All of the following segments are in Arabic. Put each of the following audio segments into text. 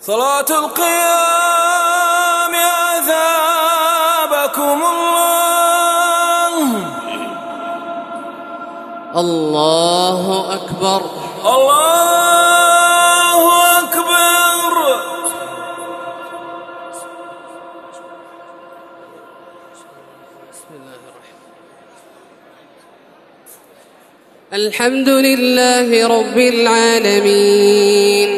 صلاة القيام أثابكم الله. الله أكبر. الله أكبر. الحمد لله رب العالمين.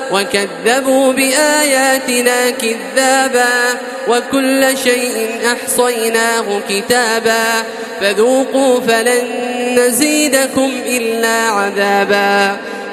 وكذبوا بآياتنا كذابا وكل شيء أحصيناه كتابا فذوقوا فلن نزيدكم إلا عذابا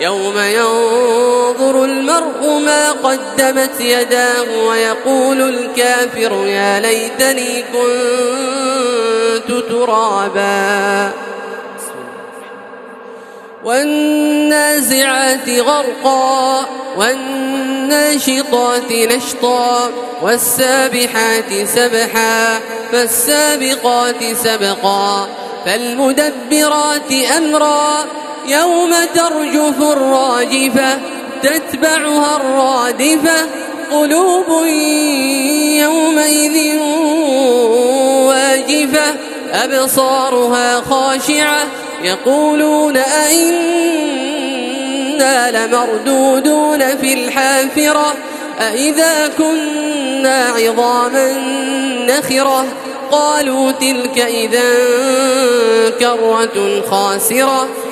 يوم ينظر المرء ما قدمت يداه ويقول الكافر يا ليتني كنت ترابا. والنازعات غرقا والناشطات نشطا والسابحات سبحا فالسابقات سبقا فالمدبرات أمرا. يوم ترجف الراجفة تتبعها الرادفة قلوب يومئذ واجفة أبصارها خاشعة يقولون أئنا لمردودون في الحافرة أئذا كنا عظاما نخرة قالوا تلك إذا كرة خاسرة.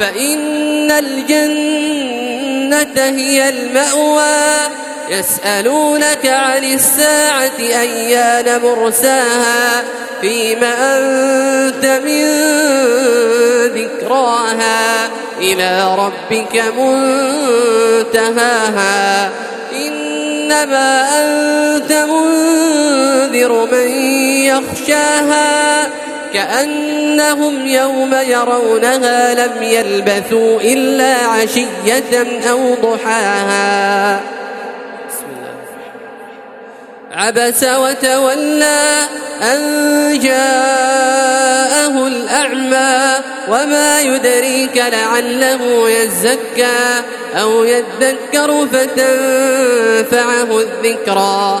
فإن الجنة هي المأوى. يسألونك عن الساعة أيان مرساها. فيما أنت من ذكراها. إلى ربك منتهاها. إنما أنت منذر من يخشاها. كأنهم يوم يرونها لم يلبثوا إلا عشية أو ضحاها. عبس وتولى أن جاءه الأعمى وما يدريك لعله يزكى أو يذكر فتنفعه الذكرى.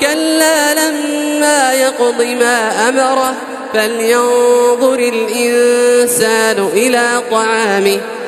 كلا لما يقض ما أمره فلينظر الإنسان إلى طعامه.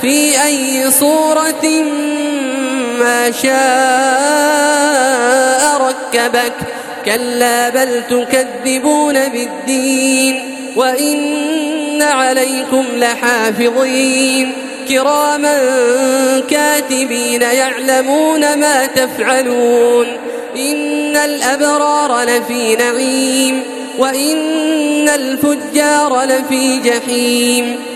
في أي صورة ما شاء ركبك. كلا بل تكذبون بالدين. وإن عليكم لحافظين. كراما كاتبين يعلمون ما تفعلون. إن الأبرار لفي نعيم. وإن الفجار لفي جحيم.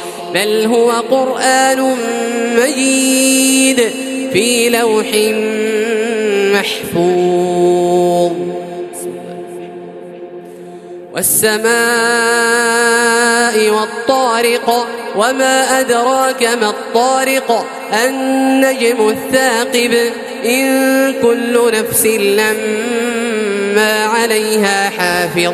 بل هو قرآن مجيد في لوح محفوظ. والسماء والطارق وما أدراك ما الطارق النجم الثاقب إن كل نفس لما عليها حافظ.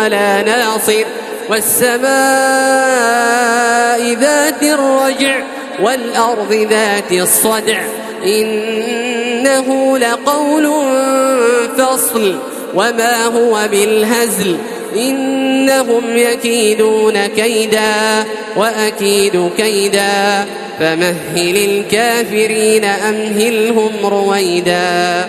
ولا ناصر والسماء ذات الرجع والأرض ذات الصدع إنه لقول فصل وما هو بالهزل إنهم يكيدون كيدا وأكيد كيدا فمهل الكافرين أمهلهم رويدا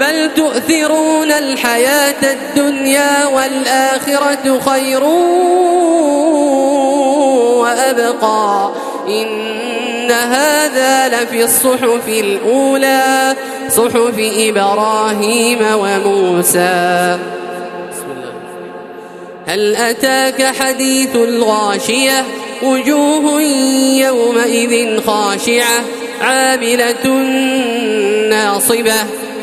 بل تؤثرون الحياة الدنيا والآخرة خير وأبقى. إن هذا لفي الصحف الأولى صحف إبراهيم وموسى. هل أتاك حديث الغاشية؟ وجوه يومئذ خاشعة عاملة ناصبة.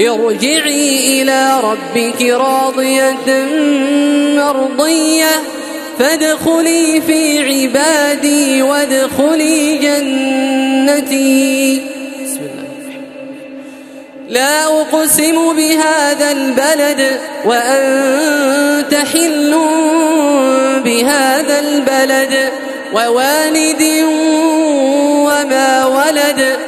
ارجعي إلى ربك راضية مرضية. فادخلي في عبادي وادخلي جنتي. بسم الله لا أقسم بهذا البلد وأنت حل بهذا البلد ووالد وما ولد.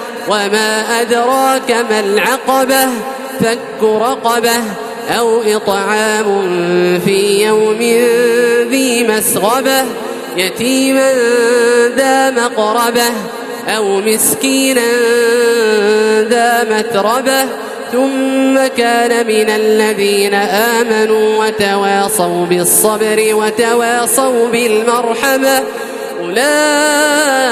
وما أدراك ما العقبة فك رقبة أو إطعام في يوم ذي مسغبة يتيما ذا مقربة أو مسكينا ذا متربة. ثم كان من الذين آمنوا وتواصوا بالصبر وتواصوا بالمرحمة. أولئك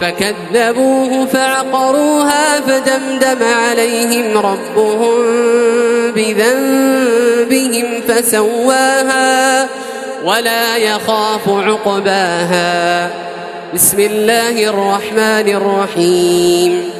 فكذبوه فعقروها فدمدم عليهم ربهم بذنبهم فسواها ولا يخاف عقباها. بسم الله الرحمن الرحيم.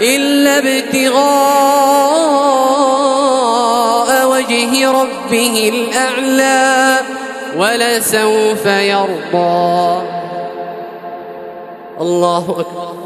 إلا ابتغاء وجه ربه الأعلى ولسوف يرضى. الله أكبر.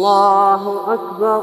الله أكبر.